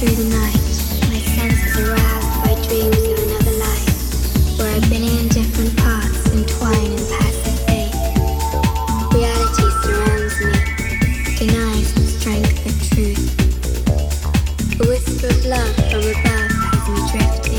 through the night, my senses aroused by dreams of another life, where I've been in different paths, entwined and in passive faith. Reality surrounds me, denies the strength of truth. A whisper of love from above has me drift.